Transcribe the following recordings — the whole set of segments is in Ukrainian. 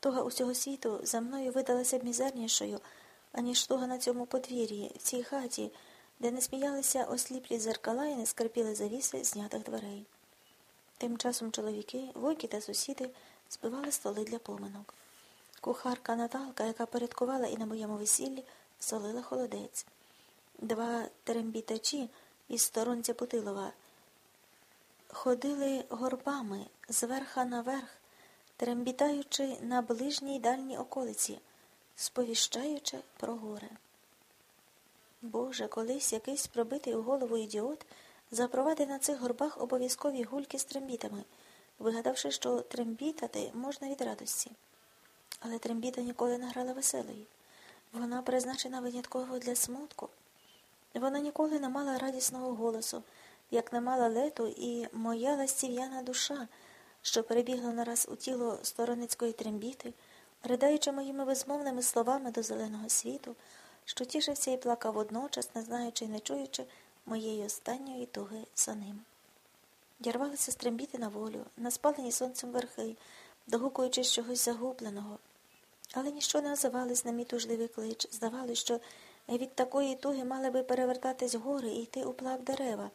Туга усього світу за мною видалася б мізернішою, аніж туга на цьому подвір'ї, в цій хаті, де не сміялися осліплі зеркала і не скрипіли завіси знятих дверей. Тим часом чоловіки, войки та сусіди збивали столи для поминок. Кухарка Наталка, яка порядкувала і на моєму весіллі, солила холодець. Два терембітачі із сторонця Путилова ходили горбами з верха на верх, трембітаючи на ближній дальній околиці, сповіщаючи про горе. Боже, колись якийсь пробитий у голову ідіот запровадив на цих горбах обов'язкові гульки з трембітами, вигадавши, що трембітати можна від радості. Але трембіта ніколи не грала веселої. Вона призначена винятково для смутку. Вона ніколи не мала радісного голосу, як не мала лету і моя ластів'яна душа, що перебігла нараз у тіло стороницької трембіти, ридаючи моїми безмовними словами до зеленого світу, що тішився і плакав водночас, не знаючи і не чуючи моєї останньої туги за ним. Я рвалася стрембіти на волю, на спалені сонцем верхи, догукуючи чогось загубленого. Але ніщо не озивалось на мій тужливий клич. Здавалося, що від такої туги мали би перевертатись гори і йти у плав дерева,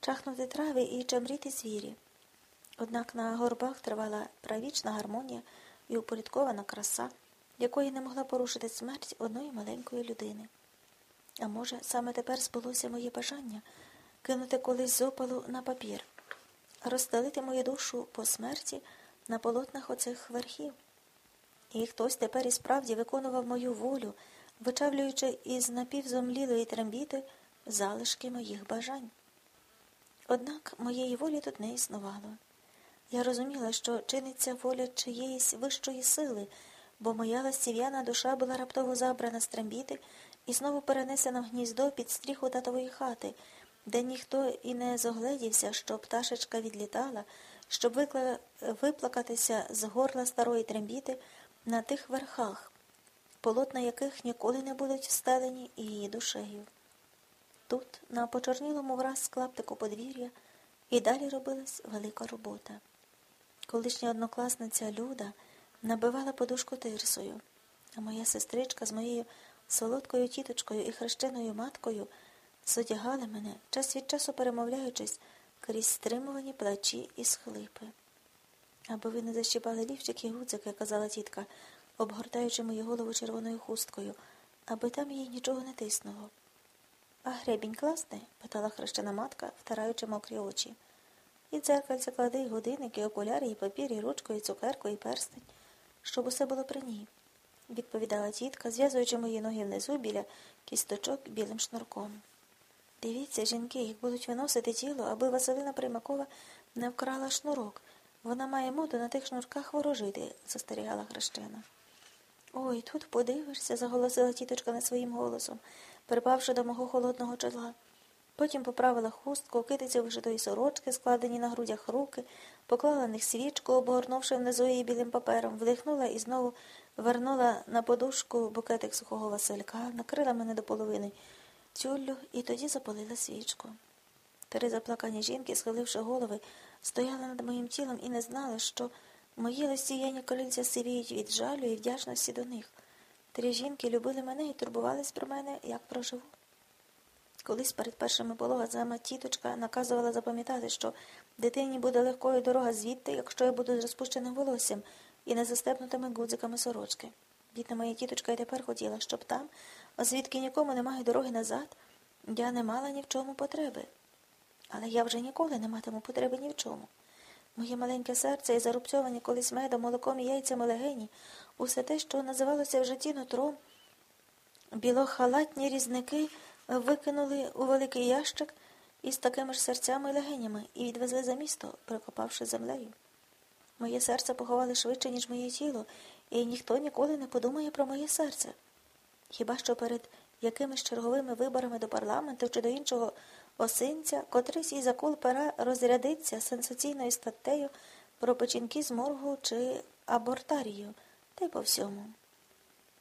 чахнути трави і чамріти звірі. Однак на горбах тривала правічна гармонія і упорядкована краса, якої не могла порушити смерть одної маленької людини. А може, саме тепер збулося моє бажання кинути колись з опалу на папір, розстелити мою душу по смерті на полотнах оцих верхів. І хтось тепер і справді виконував мою волю, вичавлюючи із напівзомлілої трембіти залишки моїх бажань. Однак моєї волі тут не існувало. Я розуміла, що чиниться воля чиєїсь вищої сили, бо моя ластів'яна душа була раптово забрана з трембіти і знову перенесена в гніздо під стріху татової хати, де ніхто і не зогледівся, що пташечка відлітала, щоб викла... виплакатися з горла старої трембіти на тих верхах, полотна яких ніколи не будуть встелені її душею. Тут, на почорнілому враз клаптику подвір'я, і далі робилась велика робота. Колишня однокласниця Люда набивала подушку тирсою, а моя сестричка з моєю солодкою тіточкою і хрещеною маткою зодягали мене, час від часу перемовляючись крізь стримувані плачі і схлипи. Аби ви не защіпали лівчик і гудзики, казала тітка, обгортаючи мою голову червоною хусткою, аби там їй нічого не тиснуло. А гребінь класний? питала хрещена матка, втираючи мокрі очі. І дзеркальце клади, і годинник, і окуляри, і папір, і ручку, і цукерку, і перстень, щоб усе було при ній, відповідала тітка, зв'язуючи мої ноги внизу біля кісточок білим шнурком. Дивіться, жінки, як будуть виносити тіло, аби Василина Примакова не вкрала шнурок. Вона має моду на тих шнурках ворожити, застерігала хрещена. Ой, тут подивишся, заголосила тіточка не своїм голосом, припавши до мого холодного чола. Потім поправила хустку, китицю вишитої сорочки, складені на грудях руки, поклала на них свічку, обгорнувши внизу її білим папером, вдихнула і знову вернула на подушку букетик сухого василька, накрила мене до половини тюллю і тоді запалила свічку. Три заплакані жінки, схиливши голови, стояли над моїм тілом і не знали, що мої листіяні колінця сивіють від жалю і вдячності до них. Три жінки любили мене і турбувались про мене, як проживу. Колись перед першими пологами тіточка наказувала запам'ятати, що дитині буде легкою дорога звідти, якщо я буду з розпущеним волоссям і не застепнутими гудзиками сорочки. Бідна моя тіточка й тепер хотіла, щоб там, звідки нікому немає дороги назад, я не мала ні в чому потреби. Але я вже ніколи не матиму потреби ні в чому. Моє маленьке серце і зарубцьовані колись медом, молоком і яйцями легені, усе те, що називалося в житті нутром, білохалатні різники викинули у великий ящик із такими ж серцями і легенями і відвезли за місто, прикопавши землею. Моє серце поховали швидше, ніж моє тіло, і ніхто ніколи не подумає про моє серце. Хіба що перед якимись черговими виборами до парламенту чи до іншого осинця, котрийсь із закул пера розрядиться сенсаційною статтею про печінки з моргу чи абортарію, та й по всьому.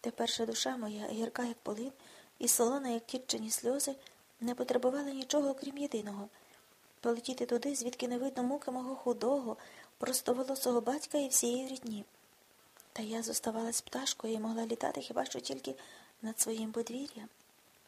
Тепер же душа моя, гірка, як полин, і солона, як кітчені сльози, не потребувала нічого, крім єдиного полетіти туди, звідки не видно муки мого худого, простоволосого батька і всієї рідні. Та я зоставалась пташкою і могла літати хіба що тільки над своїм подвір'ям.